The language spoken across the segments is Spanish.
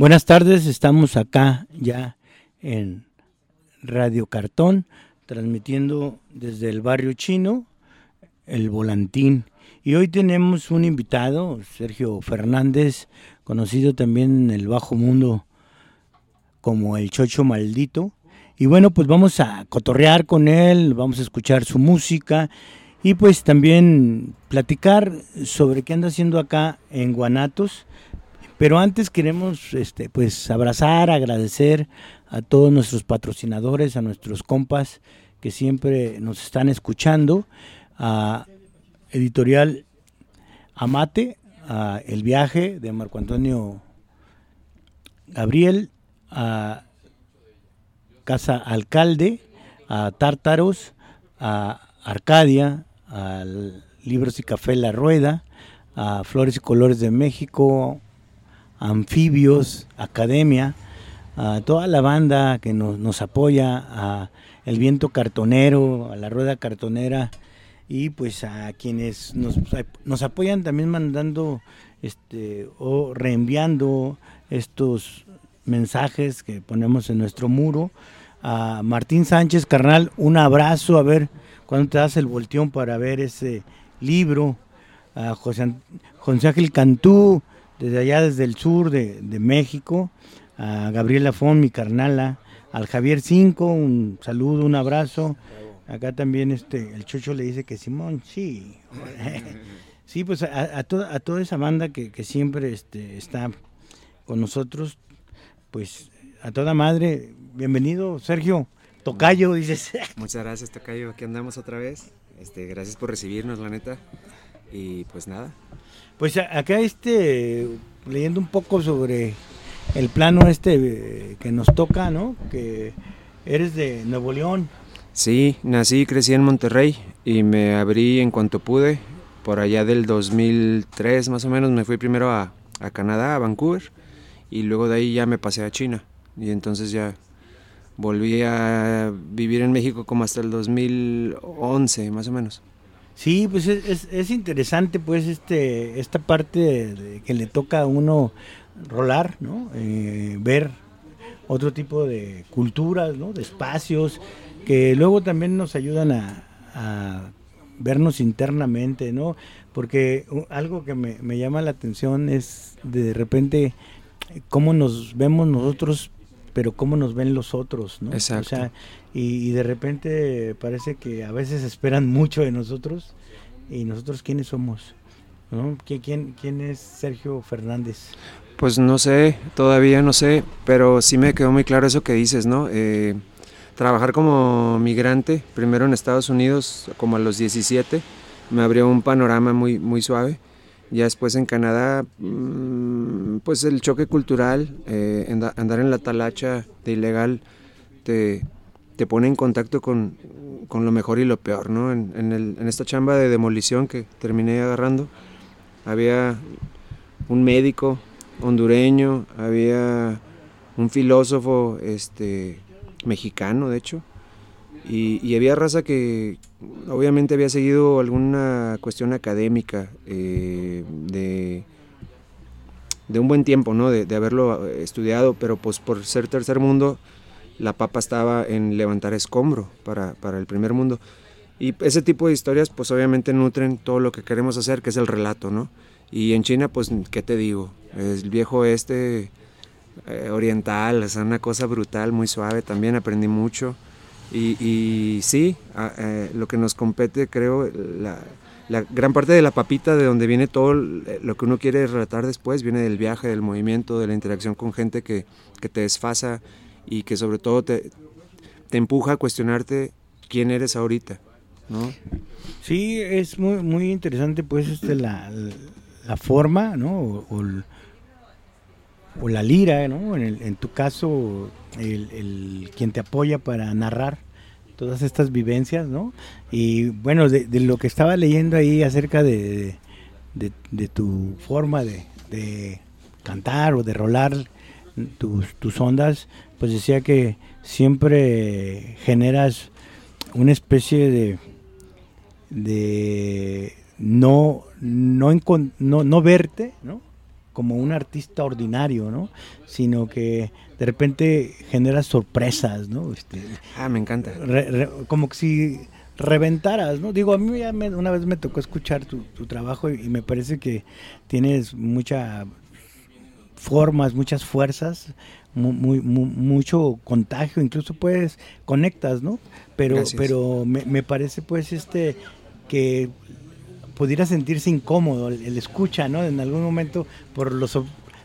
Buenas tardes, estamos acá ya en Radio Cartón, transmitiendo desde el barrio chino, el volantín. Y hoy tenemos un invitado, Sergio Fernández, conocido también en el bajo mundo como el Chocho Maldito. Y bueno, pues vamos a cotorrear con él, vamos a escuchar su música y pues también platicar sobre qué anda haciendo acá en Guanatos pero antes queremos este, pues abrazar, agradecer a todos nuestros patrocinadores, a nuestros compas que siempre nos están escuchando, a Editorial Amate, a El Viaje de Marco Antonio Gabriel, a Casa Alcalde, a Tártaros, a Arcadia, a Libros y Café La Rueda, a Flores y Colores de México, Anfibios, Academia, a toda la banda que nos, apoya, a El Viento Cartonero, a la Rueda Cartonera y pues a quienes nos, apoyan también mandando este, o reenviando estos mensajes que ponemos en nuestro muro. A Martín Sánchez, carnal, un abrazo, a ver cuándo te das el volteón para ver ese libro. A José, José Ángel Cantú, desde allá, desde el sur de, México, a Gabriela Fon, mi carnala, al Javier Cinco, un saludo, un abrazo. Acá también este, el Chocho le dice que Simón, sí. sí, pues a, toda, a toda esa banda que, siempre este, está con nosotros, pues a toda madre, bienvenido Sergio, Tocayo, dices. Muchas gracias Tocayo, aquí andamos otra vez. Este, gracias por recibirnos, la neta. Y pues nada, pues acá este, leyendo un poco sobre el plano este eh, que nos toca, ¿no? Que eres de Nuevo León. Sí, nací y crecí en Monterrey y me abrí en cuanto pude. Por allá del 2003 más o menos me fui primero a, a Canadá, a Vancouver, y luego de ahí ya me pasé a China. Y entonces ya volví a vivir en México como hasta el 2011 más o menos. Sí, pues es, es, interesante pues este esta parte que le toca a uno rolar, ¿no? Eh, ver otro tipo de culturas, ¿no? De espacios que luego también nos ayudan a, vernos internamente, ¿no? Porque algo que me, me, llama la atención es de repente cómo nos vemos nosotros, pero cómo nos ven los otros, ¿no? Exacto. O sea, y, de repente parece que a veces esperan mucho de nosotros y nosotros quiénes somos. ¿no? ¿Quién, quién es Sergio Fernández? Pues no sé, todavía no sé, pero sí me quedó muy claro eso que dices, ¿no? Eh, trabajar como migrante, primero en Estados Unidos, como a los 17, me abrió un panorama muy, muy suave. Ya después en Canadá, mm, pues el choque cultural, eh, andar en la talacha de ilegal, te, te pone en contacto con, lo mejor y lo peor, ¿no? En, esta chamba de demolición que terminé agarrando, había un médico hondureño, había un filósofo este, mexicano de hecho, y, había raza que obviamente había seguido alguna cuestión académica eh, de, de, un buen tiempo, ¿no? De, haberlo estudiado, pero pues por ser tercer mundo, la papa estaba en levantar escombro para, para el primer mundo. Y ese tipo de historias pues obviamente nutren todo lo que queremos hacer, que es el relato, ¿no? Y en China pues, ¿qué te digo? El viejo este oriental, es una cosa brutal, muy suave, también aprendí mucho. Y, sí, eh, lo que nos compete, creo, la, gran parte de la papita de donde viene todo lo que uno quiere relatar después, viene del viaje, del movimiento, de la interacción con gente que, te desfasa y que sobre todo te, empuja a cuestionarte quién eres ahorita. ¿no? Sí, es muy, muy interesante pues este, la, la forma, ¿no? O, la lira, ¿no? En, tu caso, el, quien te apoya para narrar todas estas vivencias, ¿no? Y bueno, de, lo que estaba leyendo ahí acerca de, de, tu forma de, cantar o de rolar tus, tus ondas, pues decía que siempre generas una especie de, de no, no, no, no verte, ¿no? como un artista ordinario, ¿no? Sino que de repente genera sorpresas, ¿no? Este, ah, me encanta. como que si reventaras, ¿no? Digo, a mí ya una vez me tocó escuchar tu, trabajo y, me parece que tienes muchas formas, muchas fuerzas, muy, mucho contagio, incluso puedes conectas, ¿no? Pero, pero me, me parece pues este que pudiera sentirse incómodo el, escucha, ¿no? En algún momento por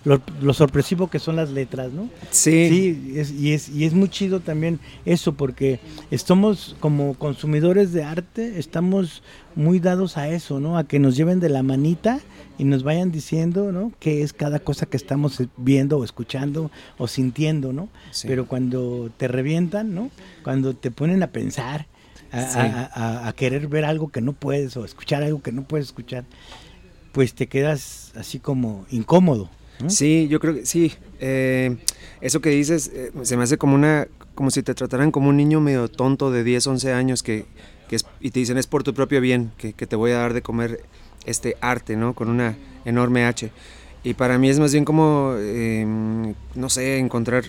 lo, lo, sorpresivo que son las letras, ¿no? Sí. Sí, y, es, y es muy chido también eso, porque estamos como consumidores de arte, estamos muy dados a eso, ¿no? A que nos lleven de la manita y nos vayan diciendo, ¿no? Qué es cada cosa que estamos viendo o escuchando o sintiendo, ¿no? Pero cuando te revientan, ¿no? Cuando te ponen a pensar a, querer ver algo que no puedes o escuchar algo que no puedes escuchar, pues te quedas así como incómodo. Sí, yo creo que sí. Eh, eso que dices eh, se me hace como una, como si te trataran como un niño medio tonto de 10, 11 años que, y te dicen es por tu propio bien que, te voy a dar de comer este arte, ¿no? Con una enorme H. Y para mí es más bien como, em, no sé, encontrar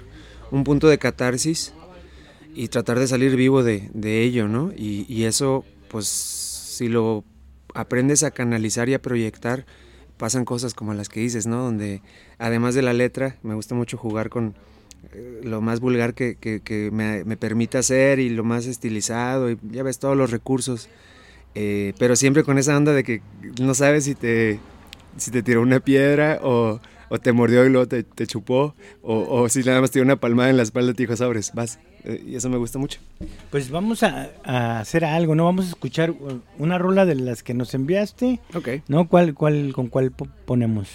un punto de catarsis y tratar de salir vivo de, ello, ¿no? Y, eso, pues, si lo aprendes a canalizar y a proyectar, pasan cosas como las que dices, ¿no? Donde además de la letra, me gusta mucho jugar con eh, lo más vulgar que, me, permita hacer y lo más estilizado, y ya ves todos los recursos, eh, pero siempre con esa onda de que no sabes si te, si te tiró una piedra o o te mordió y luego te, chupó, o, si nada más te dio una palmada en la espalda y te dijo, sabres, vas. Eh, y eso me gusta mucho. Pues vamos a, hacer algo, ¿no? Vamos a escuchar una rola de las que nos enviaste. Ok. ¿No? ¿Cuál, cuál, ¿Con cuál ponemos?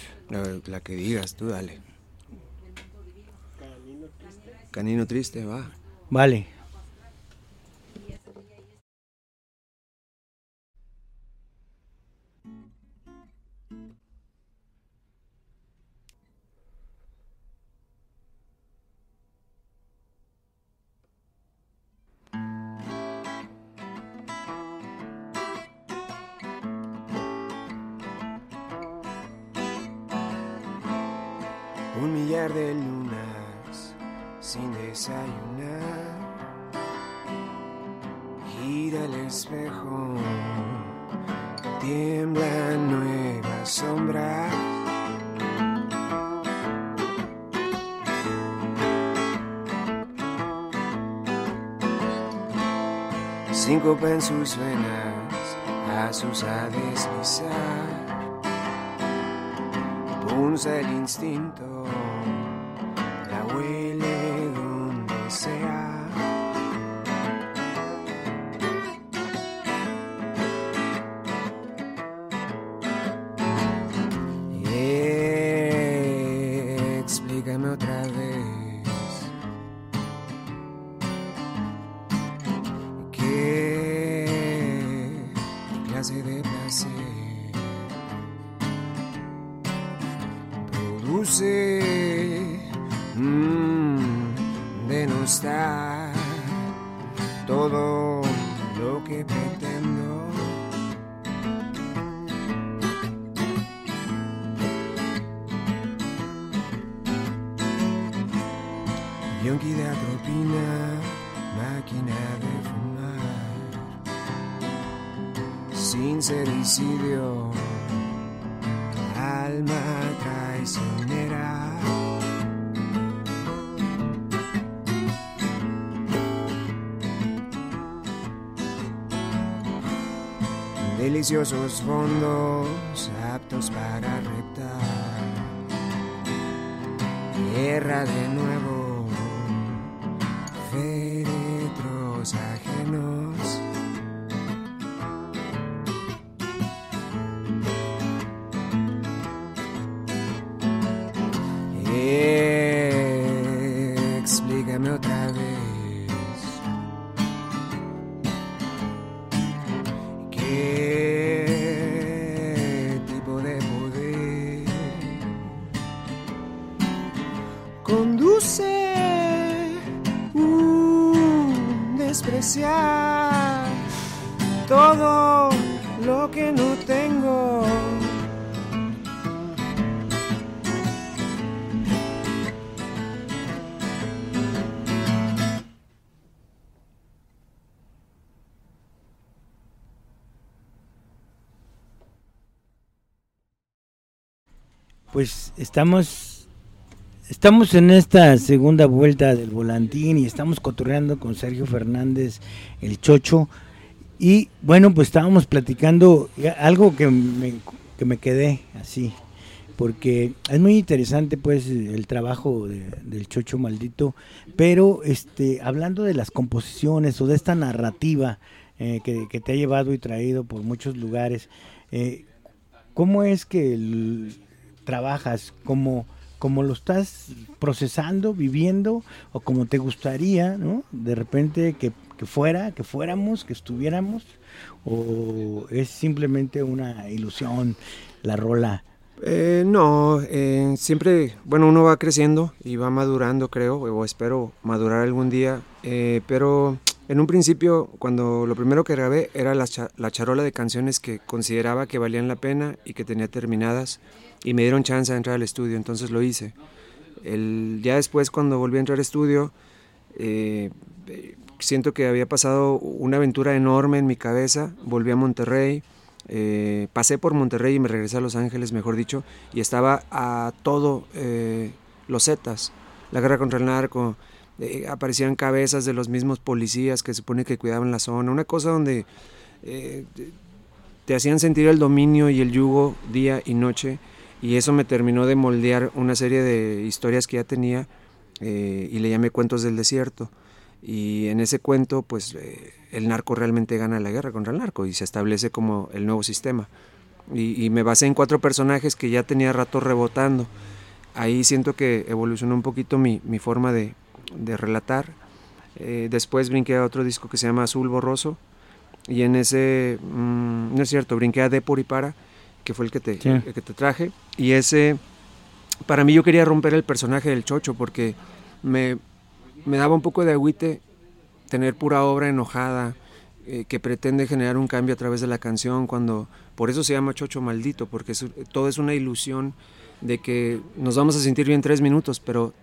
La, que digas, tú dale. Canino triste, va. Vale. De lunas sin desayunar. Gira el espejo, tiemblan nuevas sombras. Cinco en sus venas, a sus a deslizar. Punza el instinto Deliciosos fondos aptos para reptar. Guerra de nuevo, féretros ajenos. Estamos, estamos en esta segunda vuelta del volantín y estamos cotorreando con Sergio Fernández, el Chocho. Y bueno, pues estábamos platicando algo que me, que me quedé así, porque es muy interesante pues el trabajo de- del Chocho Maldito, pero este hablando de las composiciones o de esta narrativa eh, que, que te ha llevado y traído por muchos lugares, eh, ¿cómo es que el- trabajas? ¿Cómo, cómo lo estás procesando, viviendo o como te gustaría, ¿no? De repente que, que fuera, que fuéramos, que estuviéramos o es simplemente una ilusión la rola. Eh, no, eh, siempre, bueno, uno va creciendo y va madurando, creo, o espero madurar algún día, eh, pero en un principio, cuando lo primero que grabé era la, cha- la charola de canciones que consideraba que valían la pena y que tenía terminadas, y me dieron chance de entrar al estudio, entonces lo hice. El, ya después, cuando volví a entrar al estudio, eh, siento que había pasado una aventura enorme en mi cabeza, volví a Monterrey, eh, pasé por Monterrey y me regresé a Los Ángeles, mejor dicho, y estaba a todo eh, los Zetas, la guerra contra el narco, eh, aparecían cabezas de los mismos policías que se supone que cuidaban la zona, una cosa donde eh, te- hacían sentir el dominio y el yugo día y noche, y eso me terminó de moldear una serie de historias que ya tenía eh, y le llamé Cuentos del Desierto. Y en ese cuento, pues el narco realmente gana la guerra contra el narco y se establece como el nuevo sistema. Y, y me basé en cuatro personajes que ya tenía rato rebotando. Ahí siento que evolucionó un poquito mi, mi forma de, de relatar. Eh, después brinqué a otro disco que se llama Azul Borroso. Y en ese, mm, no es cierto, brinqué a De por y para, que fue el que te, Sí. el que te traje. Y ese, para mí yo quería romper el personaje del chocho porque me, me daba un poco de agüite tener pura obra enojada eh, que pretende generar un cambio a través de la canción cuando por eso se llama Chocho Maldito porque es- todo es una ilusión de que nos vamos a sentir bien tres minutos pero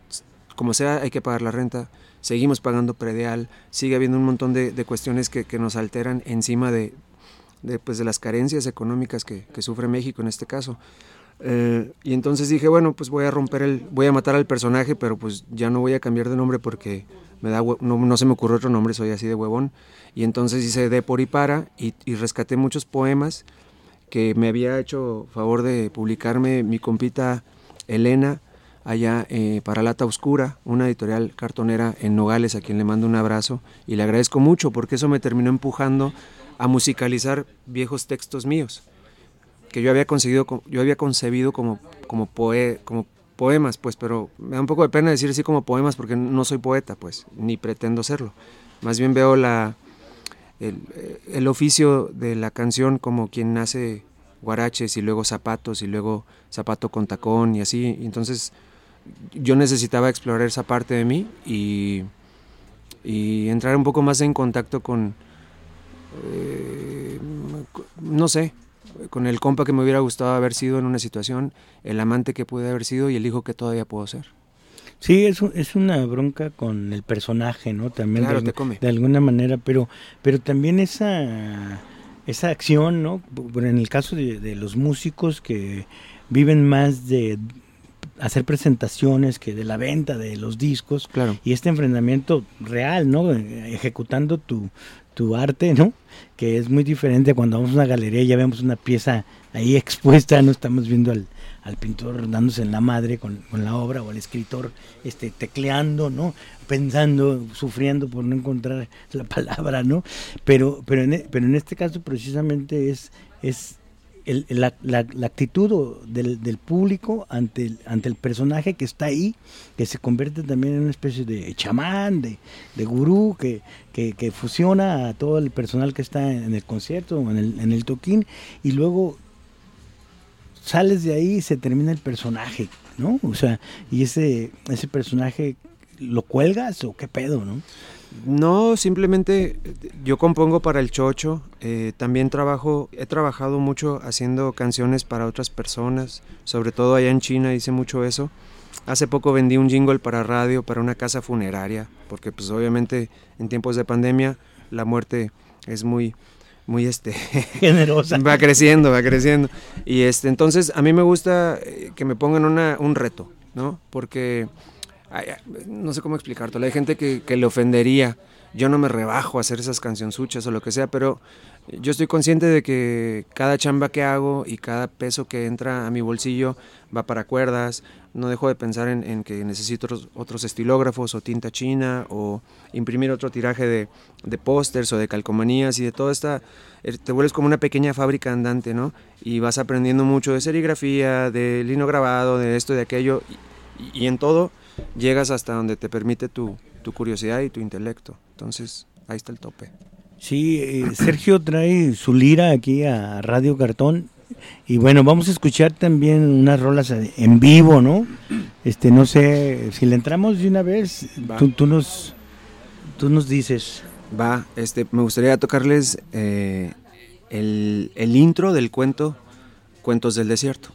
como sea hay que pagar la renta seguimos pagando predial sigue habiendo un montón de, cuestiones que, nos alteran encima de, pues, de las carencias económicas que, sufre México en este caso eh, y entonces dije, bueno, pues voy a romper el, voy a matar al personaje, pero pues ya no voy a cambiar de nombre porque me da, no, no se me ocurre otro nombre, soy así de huevón. Y entonces hice de por y para y, y rescaté muchos poemas que me había hecho favor de publicarme mi compita Elena allá eh, para Lata Oscura, una editorial cartonera en Nogales, a quien le mando un abrazo y le agradezco mucho porque eso me terminó empujando a musicalizar viejos textos míos que yo había conseguido, co- yo había concebido como, como, poe- como poemas, pues, pero me da un poco de pena decir así como poemas porque no soy poeta, pues, ni pretendo serlo. Más bien veo la, el, eh, oficio de la canción como quien hace guaraches y luego zapatos y luego zapato con tacón y así. Entonces yo necesitaba explorar esa parte de mí y, entrar un poco más en contacto con, eh, no sé, con el compa que me hubiera gustado haber sido en una situación, el amante que pude haber sido y el hijo que todavía puedo ser. Sí, es, es una bronca con el personaje, ¿no? También Claro, de, te come. de alguna manera, pero, pero también esa, esa acción, ¿no? En el caso de, de los músicos que viven más de hacer presentaciones que de la venta de los discos Claro. y este enfrentamiento real, ¿no? Eh, Ejecutando tu, tu arte, ¿no? Que es muy diferente cuando vamos a una galería y ya vemos una pieza ahí expuesta, no estamos viendo al, al pintor dándose en la madre con, con la obra o al escritor este tecleando, ¿no? Pensando, sufriendo por no encontrar la palabra, ¿no? Pero, pero, en, e- pero en este caso precisamente es, es el- la, la- actitud del, del público ante el, ante el personaje que está ahí, que se convierte también en una especie de chamán, de, de gurú, que, que fusiona a todo el personal que está en el concierto o en el, en el toquín, y luego sales de ahí y se termina el personaje, ¿no? O sea, y ese, ese personaje lo cuelgas o qué pedo, ¿no? No, simplemente eh, yo compongo para el chocho, eh, también trabajo, he trabajado mucho haciendo canciones para otras personas, sobre todo allá en China hice mucho eso. Hace poco vendí un jingle para radio, para una casa funeraria, porque pues obviamente en tiempos de pandemia la muerte es muy, muy este, Generosa. va creciendo, va creciendo. Y este, entonces a mí me gusta eh, que me pongan una, un reto, ¿no? Porque no sé cómo explicártelo. Hay gente que, le ofendería. Yo no me rebajo a hacer esas cancionzuchas o lo que sea, pero yo estoy consciente de que cada chamba que hago y cada peso que entra a mi bolsillo va para cuerdas. No dejo de pensar en, que necesito otros, otros estilógrafos o tinta china o imprimir otro tiraje de, de pósters o de calcomanías y de toda esta... eh, Te vuelves como una pequeña fábrica andante, ¿no? Y vas aprendiendo mucho de serigrafía, de lino grabado, de esto y de aquello. Y, y en todo llegas hasta donde te permite tu, tu curiosidad y tu intelecto. Entonces, ahí está el tope. Sí, eh, Sergio trae su lira aquí a Radio Cartón. Y bueno, vamos a escuchar también unas rolas en vivo, ¿no? Este, no sé, si le entramos de una vez, tú, tú nos, tú nos dices. Va, este, me gustaría tocarles eh, el, el intro del cuento Cuentos del Desierto,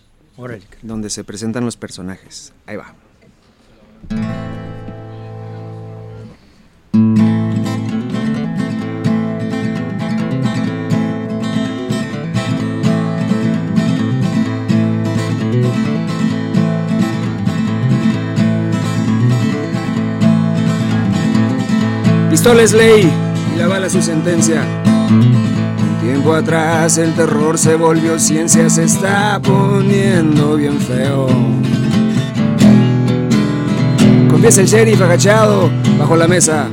donde se presentan los personajes. Ahí va. Pistola ley y la bala su sentencia. Tiempo atrás el terror se volvió ciencia, se está poniendo bien feo. Confiesa el sheriff agachado bajo la mesa.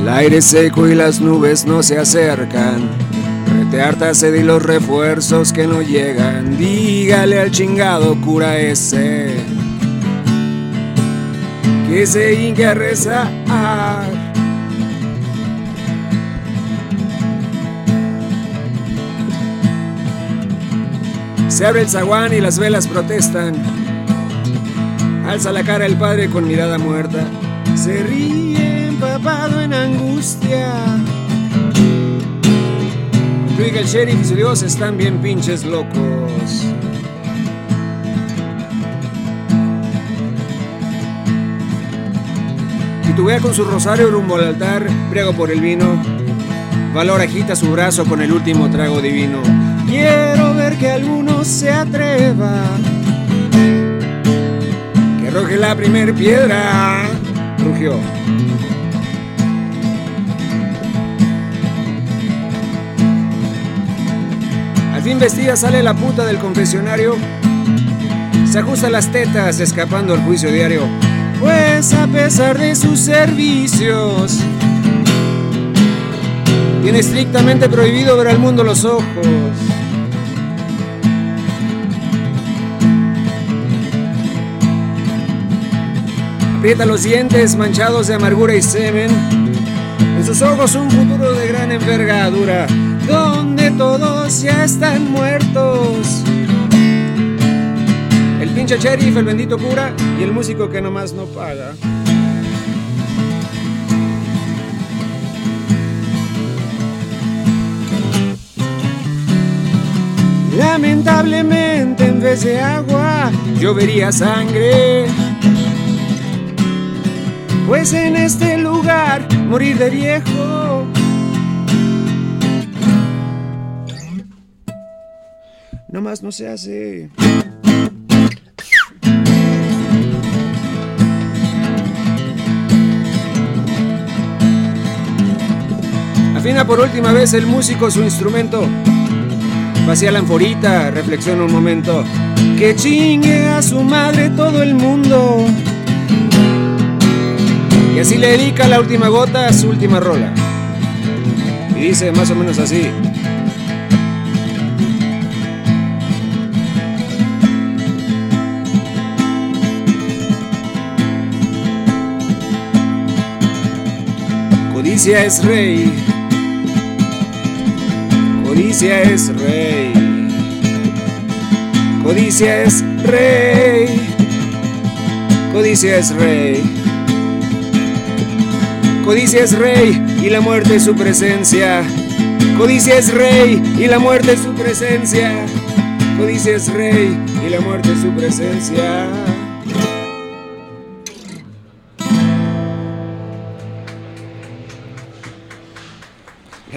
El aire seco y las nubes no se acercan. Te harta sed y los refuerzos que no llegan. Dígale al chingado cura ese que se hinque a. Se abre el zaguán y las velas protestan. Alza la cara el padre con mirada muerta. Se ríe empapado en angustia. Luiga el sheriff y su dios están bien pinches locos. Titubea con su rosario rumbo al altar, briego por el vino. Valor agita su brazo con el último trago divino. Quiero ver que alguno se atreva. Que arroje la primer piedra. Rugió. Al fin vestida sale la puta del confesionario. Se ajusta las tetas escapando al juicio diario. Pues a pesar de sus servicios, tiene estrictamente prohibido ver al mundo los ojos. Aprieta los dientes manchados de amargura y semen. En sus ojos un futuro de gran envergadura, donde todos ya están muertos. pinche sheriff, el bendito cura y el músico que nomás no paga. Lamentablemente en vez de agua llovería sangre. Pues en este lugar morir de viejo nomás no se hace. Afina por última vez el músico su instrumento. Vacía la anforita, reflexiona un momento. Que chingue a su madre todo el mundo. Y así le dedica la última gota a su última rola. Y dice más o menos así. Codicia es rey. Codicia es rey. Codicia es rey. Codicia es rey. Codicia es rey y la muerte es su presencia. Codicia es rey y la muerte es su presencia. Codicia es rey y la muerte es su presencia.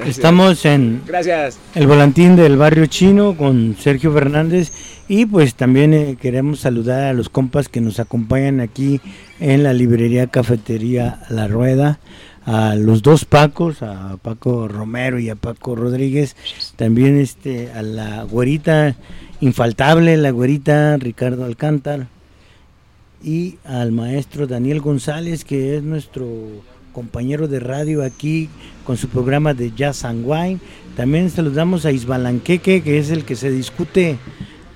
Estamos en Gracias. el volantín del barrio chino con Sergio Fernández y pues también eh, queremos saludar a los compas que nos acompañan aquí en la librería cafetería La Rueda, a los dos Pacos, a Paco Romero y a Paco Rodríguez, también este a la güerita infaltable, la güerita Ricardo Alcántar y al maestro Daniel González que es nuestro compañero de radio aquí con su programa de Jazz and Wine. También saludamos a Isbalanqueque, que es el que se discute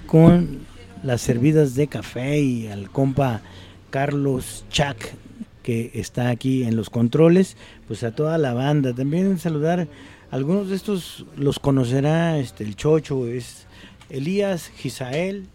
con las servidas de café, y al compa Carlos Chac, que está aquí en los controles, pues a toda la banda. También saludar, algunos de estos los conocerá este, el Chocho, es Elías Gisael,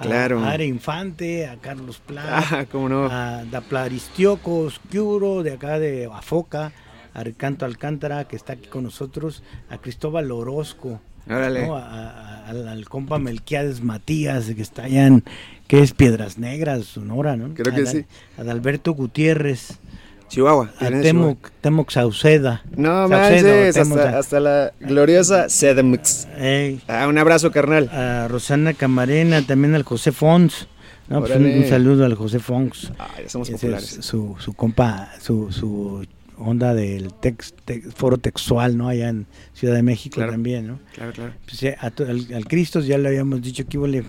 Claro. a Are Infante, a Carlos Pla, Ah, cómo no. a Daplaristioco Oscuro de acá de Afoca, a Ricanto Alcántara que está aquí con nosotros, a Cristóbal Orozco, a- a- al, al compa Melquiades Matías que está allá en, que es Piedras Negras, Sonora, ¿no? Creo que A sí. A Adalberto Gutiérrez, Chihuahua. a Tienen Temoc, Temoc Sauceda. No Saucedo, manches, Temoc hasta, hasta la gloriosa. Ey, Ah, un abrazo, carnal. a Rosana Camarena, también al José Fons. ¿no? Pues un, un saludo al José Fons. Ah, ya somos Ese populares. es su, su compa, su, su onda del foro textual, ¿no? Allá en Ciudad de México Claro. también, ¿no? Claro, claro. Pues, eh, a al, al Cristos ya le habíamos dicho que huele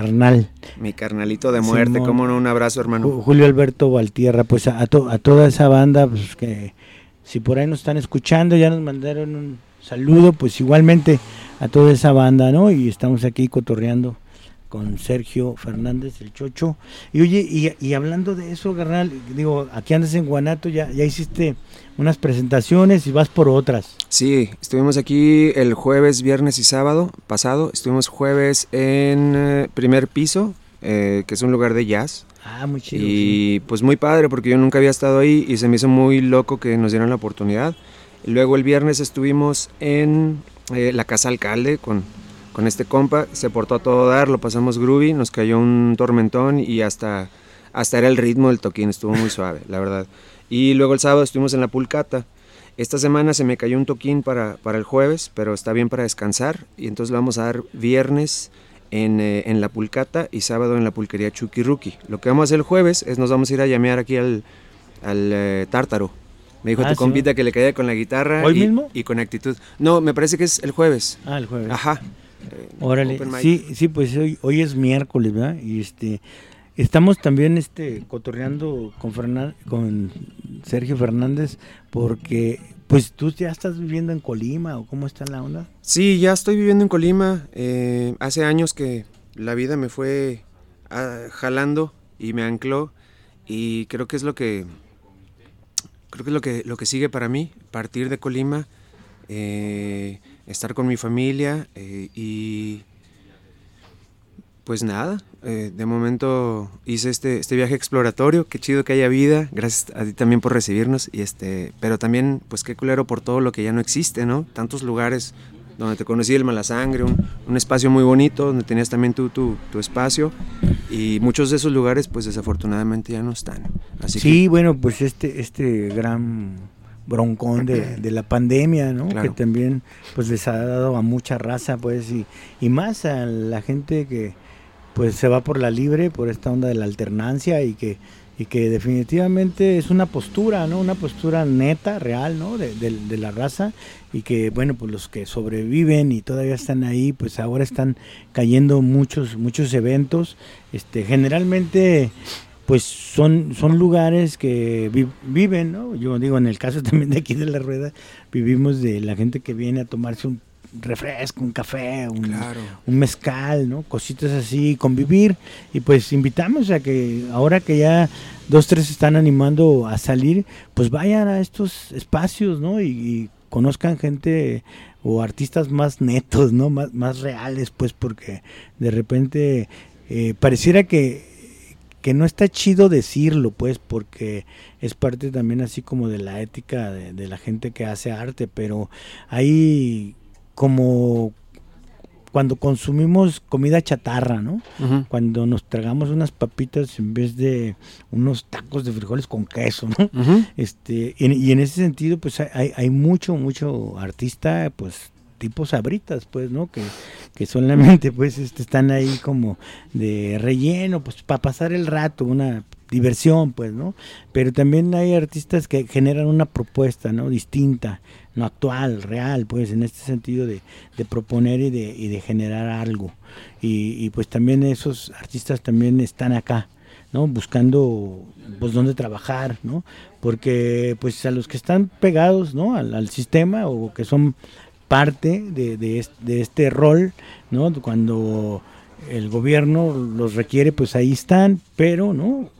carnal. Mi carnalito de muerte, Simón. cómo no, un abrazo, hermano. Ju- Julio Alberto Valtierra, pues a to- a toda esa banda, pues que si por ahí nos están escuchando, ya nos mandaron un saludo, pues igualmente a toda esa banda, ¿no? Y estamos aquí cotorreando con Sergio Fernández, el Chocho. Y oye, y, y hablando de eso, carnal, digo, aquí andas en Guanato, ya, ya hiciste unas presentaciones y vas por otras. Sí, estuvimos aquí el jueves, viernes y sábado pasado. Estuvimos jueves en eh, primer piso, eh, que es un lugar de jazz. Ah, muy chido. sí. Y pues muy padre porque yo nunca había estado ahí y se me hizo muy loco que nos dieran la oportunidad. Luego el viernes estuvimos en eh, la casa alcalde con, con este compa, se portó a todo dar, lo pasamos groovy, nos cayó un tormentón y hasta, hasta era el ritmo del toquín, estuvo muy suave, la verdad. Y luego el sábado estuvimos en la pulcata. Esta semana se me cayó un toquín para, para el jueves, pero está bien para descansar y entonces lo vamos a dar viernes en, eh, en la pulcata y sábado en la pulquería Chukiruki. Lo que vamos a hacer el jueves es nos vamos a ir a llamear aquí al, al eh, Tártaro. Me dijo Ah, tu sí, compita que le caía con la guitarra ¿Hoy y, mismo? y con actitud. No, me parece que es el jueves. Ah, el jueves. Ajá. Eh, Órale, sí, sí, pues hoy, hoy es miércoles, ¿verdad? Y este, estamos también este, cotorreando con, Fernan- con Sergio Fernández porque, pues tú ya estás viviendo en Colima o cómo está la onda. Sí, ya estoy viviendo en Colima. eh, hace años que la vida me fue ah, jalando y me ancló y creo que es lo que creo que es lo que lo que sigue para mí partir de Colima eh, estar con mi familia eh, y Pues nada, eh, de momento hice este, este viaje exploratorio, qué chido que haya vida, gracias a ti también por recibirnos, y este, pero también pues qué culero por todo lo que ya no existe, ¿no? Tantos lugares donde te conocí el Malasangre, un, un espacio muy bonito, donde tenías también tu, tu, tu, espacio, y muchos de esos lugares pues desafortunadamente ya no están. Así sí, que, bueno, pues este, este gran broncón de, de la pandemia, ¿no? Claro. Que también pues les ha dado a mucha raza, pues, y, y más a la gente que pues se va por la libre, por esta onda de la alternancia y que, y que definitivamente es una postura, ¿no? Una postura neta, real, ¿no? De, de, de, la raza y que, bueno, pues los que sobreviven y todavía están ahí, pues ahora están cayendo muchos, muchos eventos. Este, generalmente, pues son, son lugares que vi, viven, ¿no? Yo digo, en el caso también de aquí de la rueda, vivimos de la gente que viene a tomarse un refresco, un café, un, claro. un, mezcal, ¿no? Cositas así, convivir. Y pues invitamos a que ahora que ya dos, tres están animando a salir, pues vayan a estos espacios, ¿no? Y, y conozcan gente o artistas más netos, ¿no? Más, más reales, pues, porque de repente eh, pareciera que que no está chido decirlo, pues, porque es parte también así como de la ética de, de la gente que hace arte, pero hay como cuando consumimos comida chatarra, ¿no? Uh -huh. Cuando nos tragamos unas papitas en vez de unos tacos de frijoles con queso, ¿no? Uh -huh. Este, y, y, en ese sentido, pues hay, hay mucho, mucho artista, pues tipo sabritas, pues, ¿no? Que, que solamente, pues, este, están ahí como de relleno, pues, para pasar el rato, una diversión, pues, ¿no? Pero también hay artistas que generan una propuesta, ¿no? Distinta, no actual, real, pues, en este sentido de, de proponer y de, y de, generar algo. Y, y, pues también esos artistas también están acá, ¿no? Buscando, pues, dónde trabajar, ¿no? Porque, pues, a los que están pegados, ¿no? Al, al sistema o que son parte de, de, este, de este rol, ¿no? Cuando el gobierno los requiere, pues ahí están, pero, ¿no?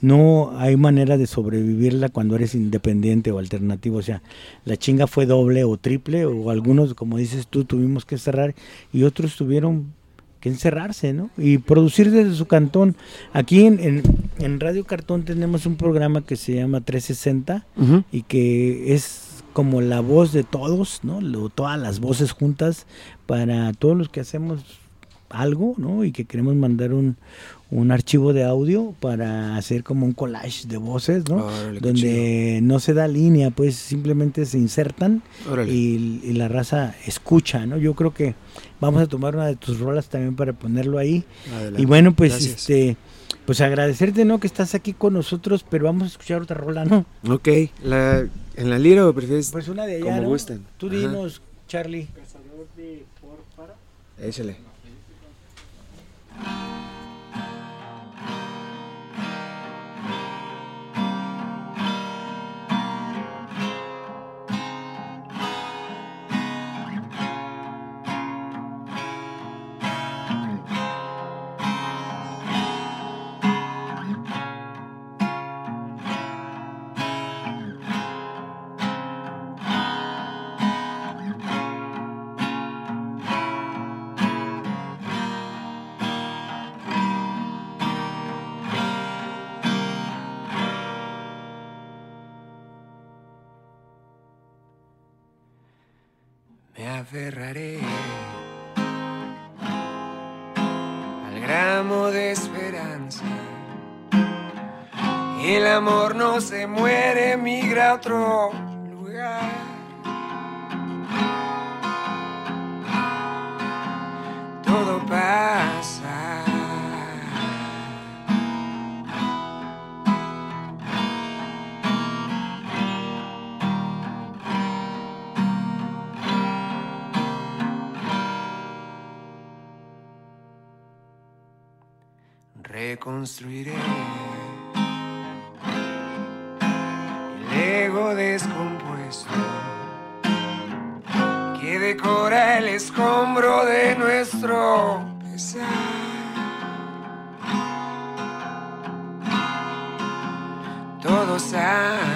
no hay manera de sobrevivirla cuando eres independiente o alternativo. O sea, la chinga fue doble o triple, o algunos, como dices tú, tuvimos que cerrar y otros tuvieron que encerrarse, ¿no? Y producir desde su cantón. Aquí en, en, en Radio Cartón tenemos un programa que se llama 360 uh -huh. y que es como la voz de todos, ¿no? Lo, todas las voces juntas para todos los que hacemos algo, ¿no? Y que queremos mandar un, un archivo de audio para hacer como un collage de voces, ¿no? Órale, Donde no se da línea, pues simplemente se insertan y, y, la raza escucha, ¿no? Yo creo que vamos a tomar una de tus rolas también para ponerlo ahí. Adelante. Y bueno, pues Gracias. este pues agradecerte, ¿no? Que estás aquí con nosotros, pero vamos a escuchar otra rola, ¿no? Ok, la, ¿en la lira o prefieres? Pues una de allá, Como ¿no? gusten. Tú Ajá. dinos, Charlie. Échale. Otro descompuesto que decora el escombro de nuestro pesar. Todo sangra.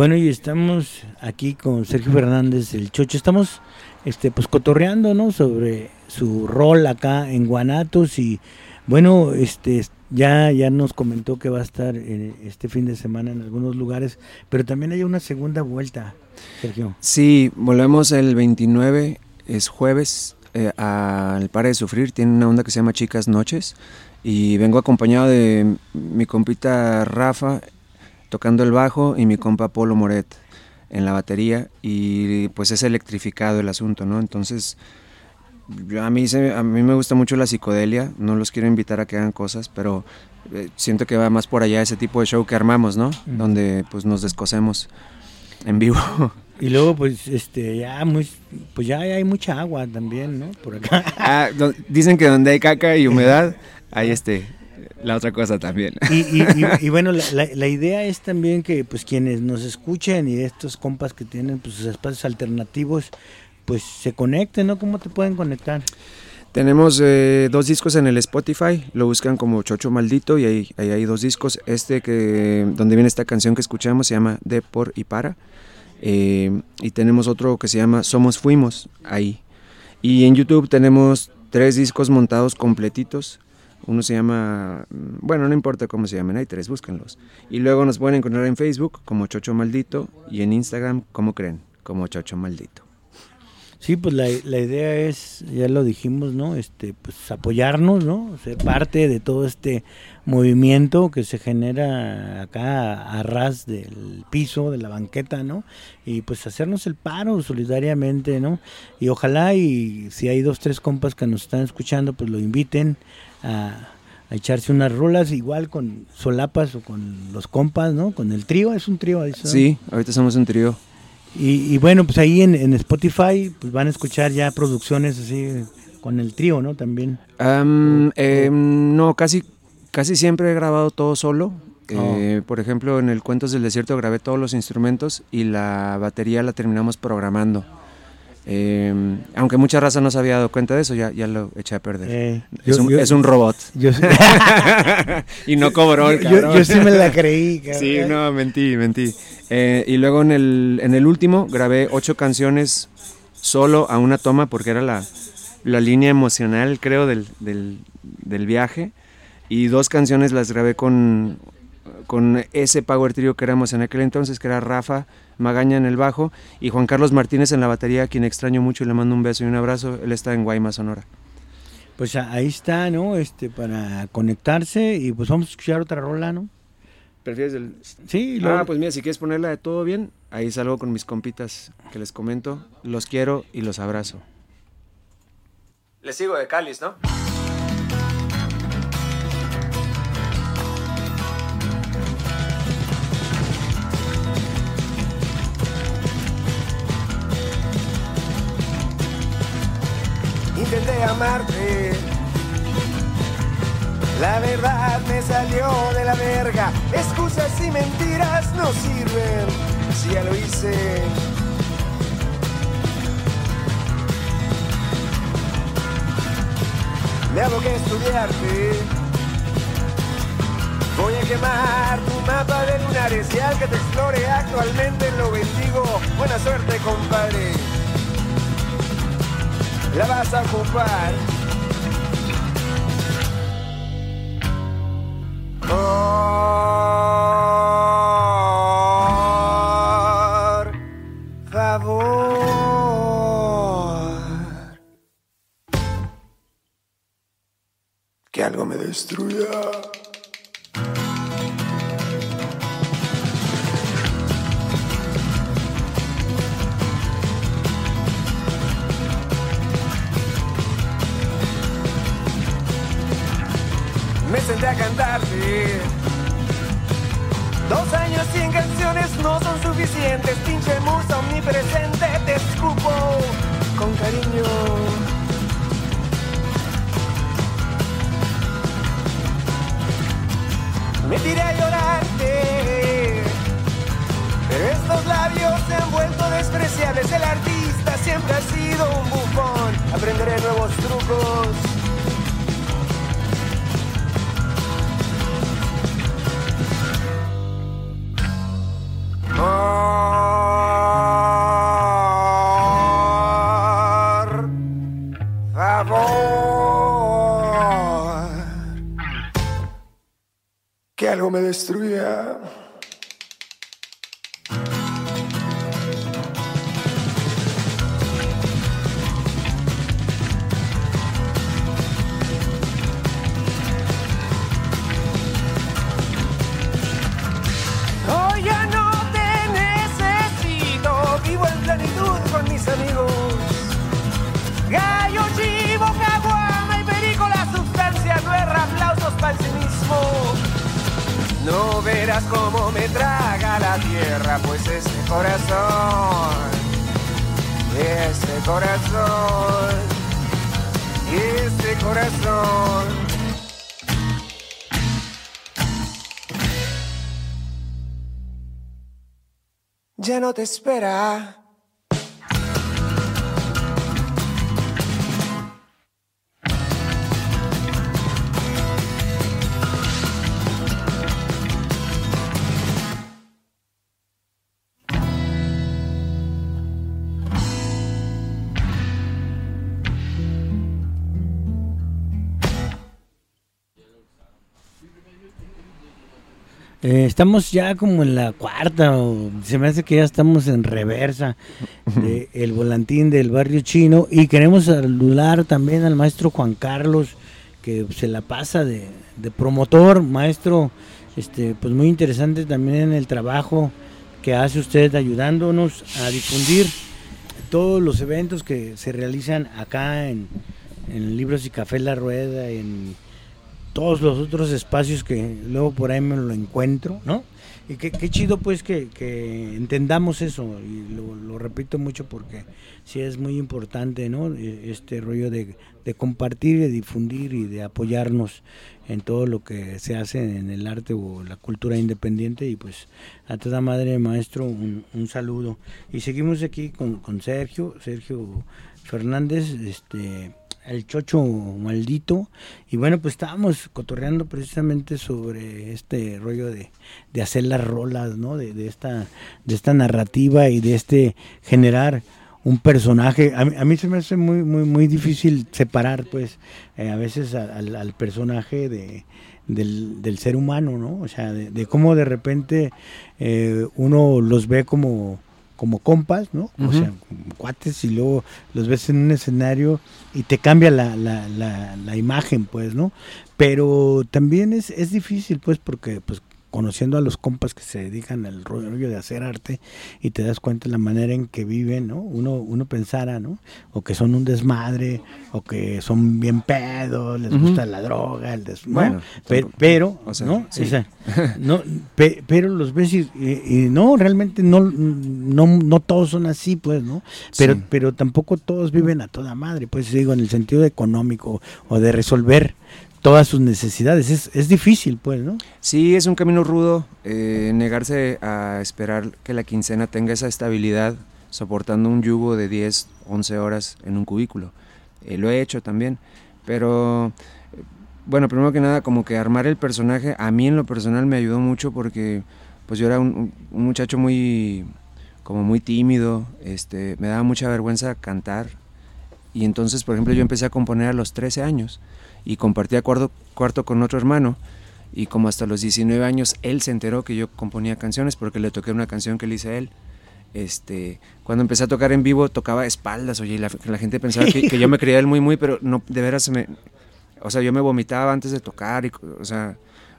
Bueno, y estamos aquí con Sergio Fernández, el Chocho. Estamos este, pues cotorreando, ¿no? Sobre su rol acá en Guanatos y bueno, este ya ya nos comentó que va a estar eh, este fin de semana en algunos lugares, pero también hay una segunda vuelta, Sergio. Sí, volvemos el 29, es jueves, eh, al Pare de Sufrir. Tiene una onda que se llama Chicas Noches. Y vengo acompañado de mi compita Rafa tocando el bajo y mi compa Polo Moret en la batería. Y pues es electrificado el asunto, ¿no? Entonces, a mí, se- a mí me gusta mucho la psicodelia. No los quiero invitar a que hagan cosas, pero eh, siento que va más por allá ese tipo de show que armamos, ¿no? Donde pues nos descosemos en vivo. Y luego pues este ya muy pues ya hay mucha agua también, ¿no? Por acá. Ah, dicen que donde hay caca y humedad, hay este, la otra cosa también. Y, y- y- y bueno, la, la- la idea es también que pues quienes nos escuchen y estos compas que tienen pues sus espacios alternativos, pues se conecten, ¿no? ¿Cómo te pueden conectar? Tenemos eh, dos discos en el Spotify, lo buscan como Chocho Maldito y ahí, ahí hay dos discos. Este que donde viene esta canción que escuchamos se llama De por y para. Eh, y tenemos otro que se llama Somos Fuimos, ahí. Y en YouTube tenemos tres discos montados completitos. Uno se llama, bueno, no importa cómo se llamen, hay tres, búsquenlos. Y luego nos pueden encontrar en Facebook como Chocho Maldito y en Instagram, ¿cómo creen? Como Chocho Maldito. Sí, pues la, la idea es, ya lo dijimos, ¿no? Este, pues apoyarnos, ¿no? Ser parte de todo este movimiento que se genera acá a ras del piso, de la banqueta, ¿no? Y pues hacernos el paro solidariamente, ¿no? Y ojalá y si hay dos, tres compas que nos están escuchando, pues lo inviten a, a echarse unas rolas igual con solapas o con los compas, ¿no? Con el trío, es un trío. Sí, ahorita somos un trío. Y, y bueno, pues ahí en, en Spotify pues van a escuchar ya producciones así con el trío, ¿no? También. Am, em, no, casi, casi siempre he grabado todo solo. Eh, Por ejemplo, en el Cuentos del Desierto grabé todos los instrumentos y la batería la terminamos programando. Em, aunque mucha raza no se había dado cuenta de eso, ya, ya lo eché a perder. Eh, es, yo- un, yo- es un robot. Yo, y no cobró el yo- cabrón. yo sí me la creí. cabrón. Sí, no, mentí, mentí. Eh, y luego en el, en el último grabé ocho canciones solo a una toma porque era la, la línea emocional, creo, del, del, del viaje. Y dos canciones las grabé con, con ese Power Trio que éramos en aquel entonces, que era Rafa Magaña en el bajo y Juan Carlos Martínez en la batería, a quien extraño mucho y le mando un beso y un abrazo. Él está en Guaymas, Sonora. Pues ahí está, ¿no? Este, para conectarse y pues vamos a escuchar otra rola, ¿no? ¿Prefieres el...? Sí, luego- Ah, pues mira, si quieres ponerla de todo bien, ahí salgo con mis compitas que les comento. Los quiero y los abrazo. Les sigo de cáliz, ¿no? Amarte. La verdad me salió de la verga. Excusas y mentiras no sirven. Si ya lo hice. Me hago tengo que estudiarte. Voy a quemar tu mapa de lunares y al que te explore actualmente lo bendigo. Buena suerte, compadre. La vas a ocupar. Por favor. Que algo me destruya. Me senté a cantarte. Dos años sin canciones no son suficientes, pinche musa omnipresente, te escupo con cariño. Me tiré a llorarte, pero estos labios se han vuelto despreciables. El artista siempre ha sido un bufón, aprenderé nuevos trucos. Me destruya. No verás cómo me traga la tierra, pues ese corazón, ese corazón, ese corazón. ya no te espera. Eh, estamos ya como en la cuarta, o se me hace que ya estamos en reversa de el volantín del barrio chino y queremos saludar también al maestro Juan Carlos que se la pasa de, de promotor, maestro, este, pues muy interesante también en el trabajo que hace usted ayudándonos a difundir todos los eventos que se realizan acá en, en Libros y Café La Rueda, en todos los otros espacios que luego por ahí me lo encuentro, ¿no? Y qué, chido pues que, entendamos eso, y lo, repito mucho porque sí es muy importante, ¿no? E- Este rollo de, compartir, de difundir y de apoyarnos en todo lo que se hace en el arte o la cultura independiente y pues a toda madre maestro un, saludo. Y seguimos aquí con Sergio, Sergio Fernández, este el chocho maldito. Y bueno pues estábamos cotorreando precisamente sobre este rollo de, de hacer las rolas no de, de esta de esta narrativa y de este generar un personaje. A a mí se me hace muy muy muy difícil separar pues eh, a veces al, al personaje de del, del ser humano no o sea de, de cómo de repente eh, uno los ve como como compas, ¿no? O sea, cuates y luego los ves en un escenario y te cambia la, la, la, la imagen, pues, ¿no? Pero también es, es difícil, pues, porque, pues, conociendo a los compas que se dedican al rollo de hacer arte y te das cuenta de la manera en que viven, ¿no? Uno, uno pensara, ¿no? O que son un desmadre, o que son bien pedos, les gusta la droga, el des... ¿no? Bueno, pero, o sea, ¿no? sí. O sea, no, pe- pero los ves y, y- no, realmente no, no, no todos son así, pues, ¿no? Pero, Sí. pero tampoco todos viven a toda madre, pues digo, en el sentido económico o de resolver todas sus necesidades. Es, es difícil, pues, ¿no? Sí, es un camino rudo eh, negarse a esperar que la quincena tenga esa estabilidad soportando un yugo de 10, 11 horas en un cubículo. Eh, lo he hecho también, Pero, bueno, primero que nada, como que armar el personaje, a mí en lo personal me ayudó mucho porque pues yo era un, un muchacho muy, como muy tímido, este, me daba mucha vergüenza cantar. Y entonces, por ejemplo, yo empecé a componer a los 13 años y compartía cuarto, cuarto con otro hermano. Y como hasta los 19 años él se enteró que yo componía canciones porque le toqué una canción que le hice a él. Este, cuando empecé a tocar en vivo tocaba espaldas, oye, y la, la gente pensaba que, que, yo me creía él muy, muy, pero no, de veras me, o sea, yo me vomitaba antes de tocar, y, o sea,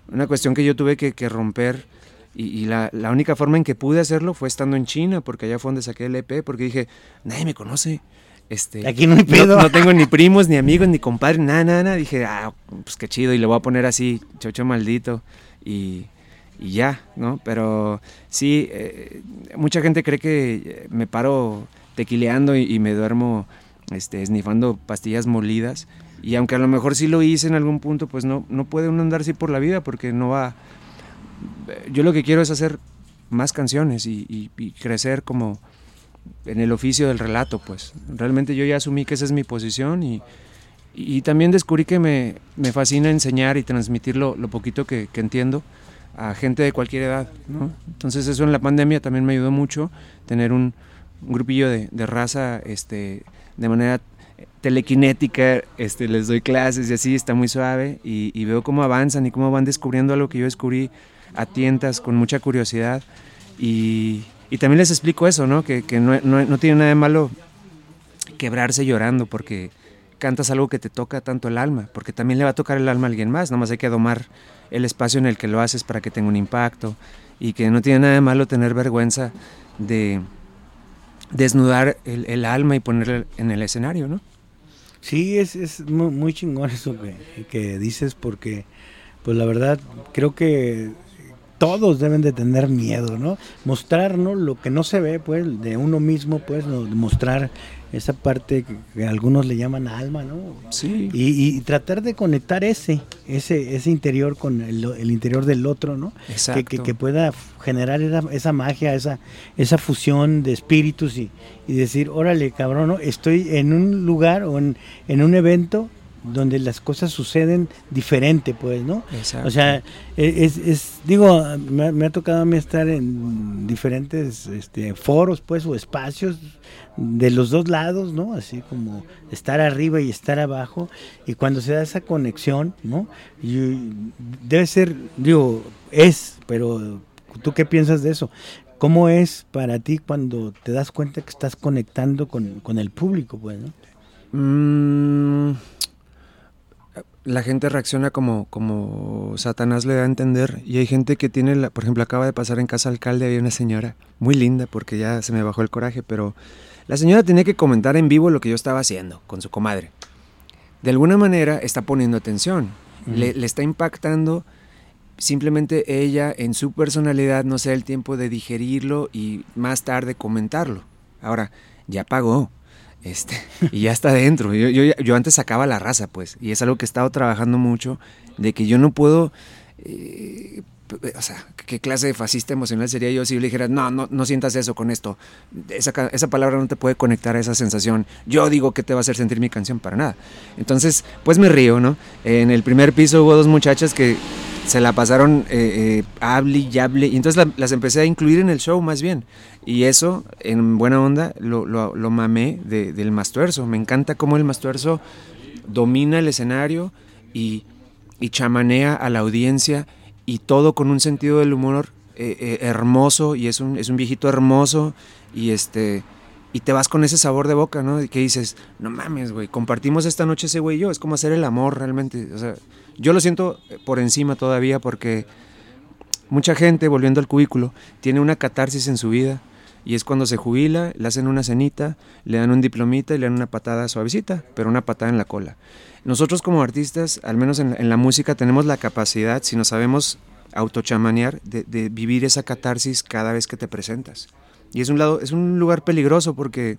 una cuestión que yo tuve que, que romper y, y la, la, única forma en que pude hacerlo fue estando en China, porque allá fue donde saqué el EP, porque dije, nadie me conoce. Este, Aquí no hay pedo. No, no, tengo ni primos, ni amigos, ni compadres, nada, nada, nada. Dije, ah, pues qué chido, y le voy a poner así, chocho maldito, y, y ya, ¿no? Pero sí, eh, mucha gente cree que me paro tequileando y, y me duermo este, esnifando pastillas molidas. Y aunque a lo mejor sí lo hice en algún punto, pues no, no puede uno andar así por la vida porque no va... Yo lo que quiero es hacer más canciones y, y, y crecer como en el oficio del relato, pues. Realmente yo ya asumí que esa es mi posición y, y también descubrí que me, me, fascina enseñar y transmitir lo, lo poquito que, que, entiendo a gente de cualquier edad, ¿no? Entonces eso en la pandemia también me ayudó mucho, tener un, un grupillo de, de, raza este, de manera telequinética, este, les doy clases y así, está muy suave y, y, veo cómo avanzan y cómo van descubriendo algo que yo descubrí a tientas, con mucha curiosidad y, y también les explico eso, ¿no? Que, no, tiene nada de malo quebrarse llorando porque cantas algo que te toca tanto el alma, porque también le va a tocar el alma a alguien más, nomás hay que domar el espacio en el que lo haces para que tenga un impacto y que no tiene nada de malo tener vergüenza de desnudar el, alma y ponerla en el escenario, ¿no? Sí, es, es muy, muy, chingón eso que, que, dices porque, pues la verdad, creo que todos deben de tener miedo, ¿no? Mostrar, ¿no? Lo que no se ve, pues, de uno mismo, pues, ¿no? mostrar esa parte que, que, algunos le llaman alma, ¿no? Sí. Y, y, tratar de conectar ese, ese, ese interior con el, el interior del otro, ¿no? Exacto. Que, que, que pueda generar esa, esa, magia, esa, esa fusión de espíritus y, y decir, órale, cabrón, ¿no? Estoy en un lugar o en, en un evento donde las cosas suceden diferente, pues, ¿no? Exacto. O sea, es, es digo, me, me, ha tocado a mí estar en diferentes este, foros, pues, o espacios de los dos lados, ¿no? Así como estar arriba y estar abajo, y cuando se da esa conexión, ¿no? Y debe ser, digo, es, pero ¿tú qué piensas de eso? ¿Cómo es para ti cuando te das cuenta que estás conectando con, con el público, pues, ¿no? Mm la gente reacciona como, como Satanás le da a entender y hay gente que tiene, la, por ejemplo, acaba de pasar en casa alcalde, había una señora muy linda porque ya se me bajó el coraje, pero la señora tenía que comentar en vivo lo que yo estaba haciendo con su comadre. De alguna manera está poniendo atención, le, le, está impactando, simplemente ella en su personalidad no se da el tiempo de digerirlo y más tarde comentarlo. Ahora, ya pagó, este, y ya está dentro. Yo, yo, yo, antes sacaba la raza, pues, y es algo que he estado trabajando mucho, de que yo no puedo, eh, o sea, ¿qué clase de fascista emocional sería yo si yo le dijera, no, no, no sientas eso con esto? Esa, esa palabra no te puede conectar a esa sensación. Yo digo que te va a hacer sentir mi canción para nada. Entonces, pues me río, ¿no? En el primer piso hubo dos muchachas que se la pasaron eh, eh, hable y hable, y entonces la, las empecé a incluir en el show más bien. Y eso, en buena onda, lo, lo, lo mamé de, del Mastuerzo. Me encanta cómo el Mastuerzo domina el escenario y, y, chamanea a la audiencia y todo con un sentido del humor eh, eh, hermoso y es un, es un viejito hermoso y este y te vas con ese sabor de boca, ¿no? Que dices, no mames, güey, compartimos esta noche ese güey y yo, es como hacer el amor realmente, o sea, yo lo siento por encima todavía porque mucha gente, volviendo al cubículo, tiene una catarsis en su vida y es cuando se jubila, le hacen una cenita, le dan un diplomita y le dan una patada suavecita, pero una patada en la cola. Nosotros como artistas, al menos en, en la música, tenemos la capacidad, si nos sabemos autochamanear, de, de vivir esa catarsis cada vez que te presentas. Y es un, lado, es un lugar peligroso porque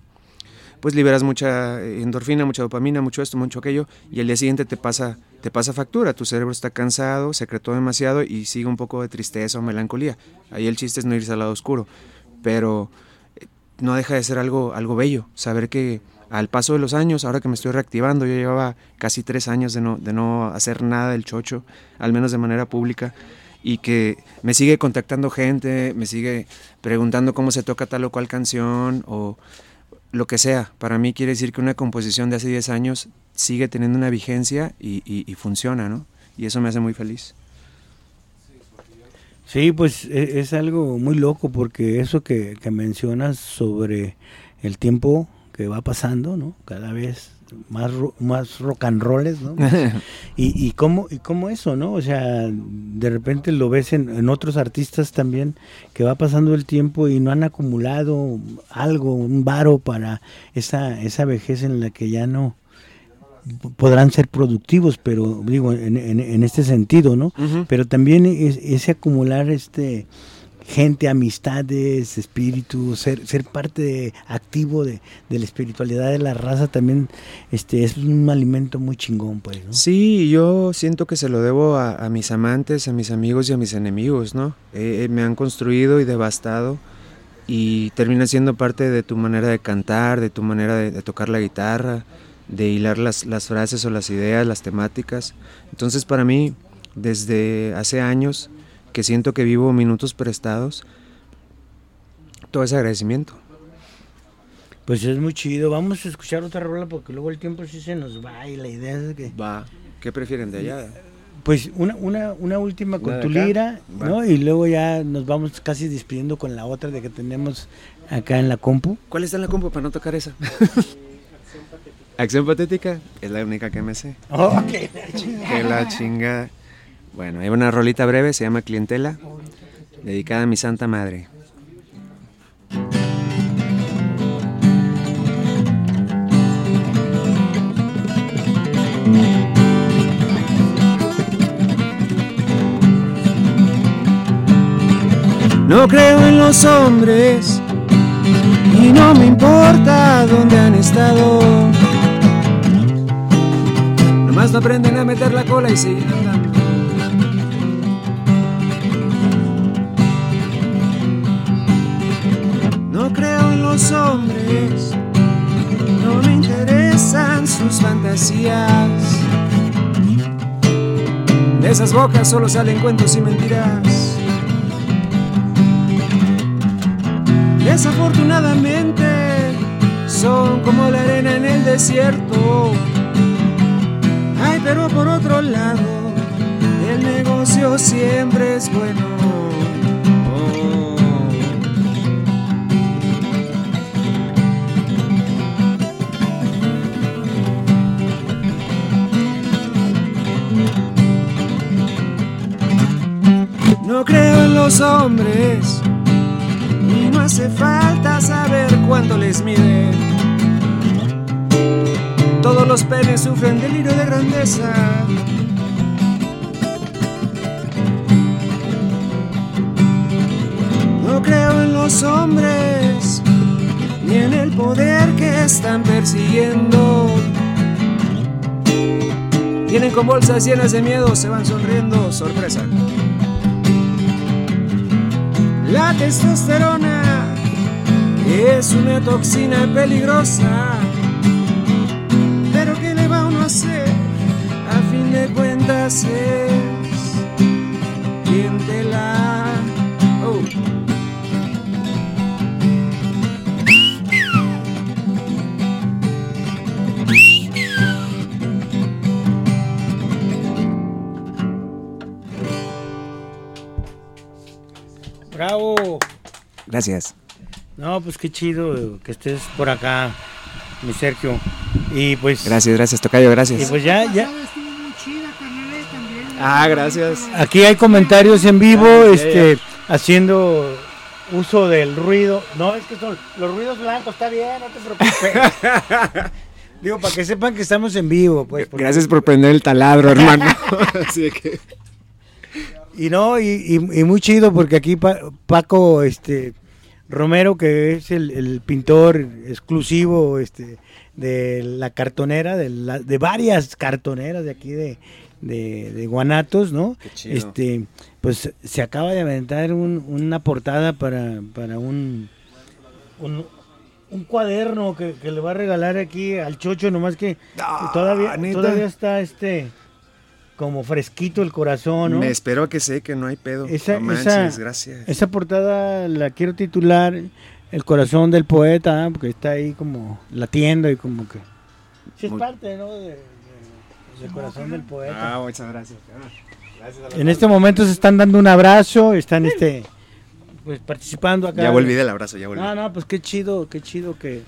pues liberas mucha endorfina, mucha dopamina, mucho esto, mucho aquello, y el día siguiente te pasa, te pasa factura, tu cerebro está cansado, secretó demasiado y sigue un poco de tristeza o melancolía. Ahí el chiste es no irse al lado oscuro, pero no deja de ser algo, algo bello, saber que al paso de los años, ahora que me estoy reactivando, yo llevaba casi tres años de no, de no hacer nada del chocho, al menos de manera pública, y que me sigue contactando gente, me sigue preguntando cómo se toca tal o cual canción o lo que sea. Para mí quiere decir que una composición de hace 10 años sigue teniendo una vigencia y, y funciona, ¿no? Y eso me hace muy feliz. Sí, pues e, es, algo muy loco porque eso que, que, mencionas sobre el tiempo que va pasando, ¿no? Cada vez más, más rock and rolls, ¿no? y, y, cómo, y cómo eso, ¿no? O sea, de repente lo ves en, en, otros artistas también que va pasando el tiempo y no han acumulado algo, un varo para esa, esa vejez en la que ya no, podrán ser productivos, pero digo, en, en, este sentido, ¿no? Pero también es, ese acumular este gente, amistades, espíritu, ser, ser parte activo de, de, la espiritualidad de la raza también este, es un alimento muy chingón, pues. Sí, yo siento que se lo debo a, mis amantes, a mis amigos y a mis enemigos, ¿no? Eh, me han construido y devastado y termina siendo parte de tu manera de cantar, de tu manera de, de tocar la guitarra, de hilar las, las, frases o las ideas, las temáticas. Entonces para mí, desde hace años que siento que vivo minutos prestados, todo ese agradecimiento. Pues es muy chido. Vamos a escuchar otra rola porque luego el tiempo sí se nos va y la idea es que... Va. ¿Qué prefieren de allá? Pues una, una, una última con tu lira, ¿no? Y luego ya nos vamos casi despidiendo con la otra de que tenemos acá en la compu. ¿Cuál está en la compu para no tocar esa? Acción patética es la única que me sé. Oh, que la chingada. Que la chingada. Bueno, hay una rolita breve, se llama Clientela, dedicada a mi santa madre. No creo en los hombres y no me importa dónde han estado. Nomás no aprenden a meter la cola y siguen andando. No creo en los hombres, no me interesan sus fantasías. De esas bocas solo salen cuentos y mentiras. Desafortunadamente son como la arena en el desierto. Ay, pero por otro lado, el negocio siempre es bueno. No creo en los hombres y no hace falta saber cuánto les mide. Todos los penes sufren delirio de grandeza. No creo en los hombres ni en el poder que están persiguiendo. Vienen con bolsas llenas de miedo, se van sonriendo, sorpresa. La testosterona es una toxina peligrosa. Pero ¿qué le va uno a hacer? A fin de cuentas es Gracias. No, pues qué chido que estés por acá, mi Sergio. Y pues. Gracias, gracias, Tocayo, gracias. Y pues ya, ya. Ah, gracias. Aquí hay comentarios en vivo, este, haciendo uso del ruido. No, es que son los ruidos blancos, está bien, no te preocupes. Digo, para que sepan que estamos en vivo, pues. porque- Gracias por prender el taladro, hermano. Así que... Y no, y, y- y muy chido porque aquí Pa- Paco este Romero, que es el, el pintor exclusivo este de la cartonera, de, la- de varias cartoneras de aquí de, de, de Guanatos, ¿no? Qué chido. Este, pues se acaba de aventar un- una portada para, para un, un, un cuaderno que, que le va a regalar aquí al Chocho, nomás que Ah, todavía, ¿neta? todavía está este como fresquito el corazón, ¿no? Me espero a que sé que no hay pedo. Esa- no manches, esa- gracias. Esa portada la quiero titular El corazón del poeta, ¿eh? porque está ahí como latiendo y como que... Sí, es Muy- parte, ¿no? De- de- del corazón del poeta. Ah, muchas gracias. Gracias a En este momento se están dando un abrazo, están este pues participando acá. Ya volví del abrazo, ya volví. No, no, pues qué chido, qué chido que,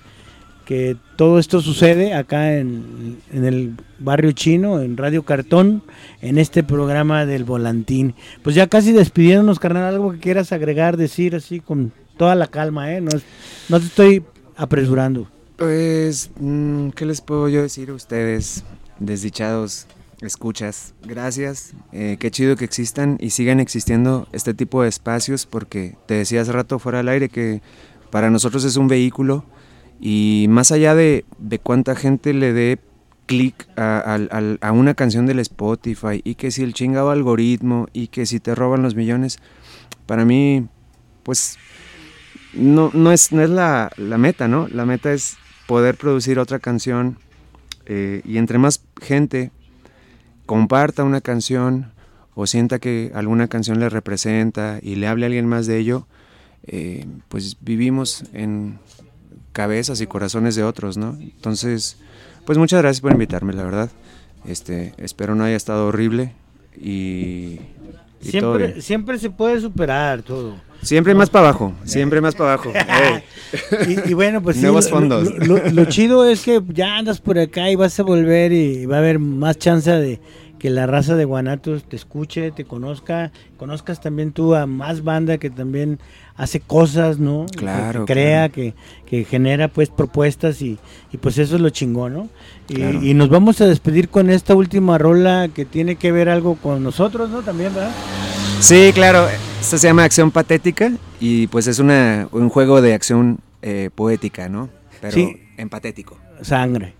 que todo esto sucede acá en, el barrio chino, en Radio Cartón, en este programa del Volantín. Pues ya casi despidiéndonos, carnal, algo que quieras agregar, decir así con toda la calma, ¿eh? No, no te estoy apresurando. Pues, mm, ¿qué les puedo yo decir a ustedes, desdichados escuchas? Gracias, eh, qué chido que existan y sigan existiendo este tipo de espacios porque te decía hace rato fuera del aire que para nosotros es un vehículo y más allá de, de cuánta gente le dé clic a, a una canción del Spotify y que si el chingado algoritmo y que si te roban los millones, para mí, pues no, no es, no es la, la meta, ¿no? La meta es poder producir otra canción eh, y entre más gente comparta una canción o sienta que alguna canción le representa y le hable a alguien más de ello, eh, pues vivimos en cabezas y corazones de otros, ¿no? Entonces, pues muchas gracias por invitarme, la verdad. Este, espero no haya estado horrible y, y todo Siempre, bien. siempre se puede superar todo. Siempre más para abajo, siempre más para abajo. Y, y bueno, pues Nuevos fondos. Lo, lo- lo chido es que ya andas por acá y vas a volver y va a haber más chance de que la raza de Guanatos te escuche, te conozca, conozcas también tú a más banda que también hace cosas, ¿no? Claro, Que, crea, claro. que, que genera pues propuestas y, y pues eso es lo chingón, ¿no? Y, Claro. y nos vamos a despedir con esta última rola que tiene que ver algo con nosotros, ¿no? También, ¿verdad? Sí, claro. Esto se llama acción patética y pues es una, un juego de acción eh, poética, ¿no? Pero Sí. en patético. Sangre.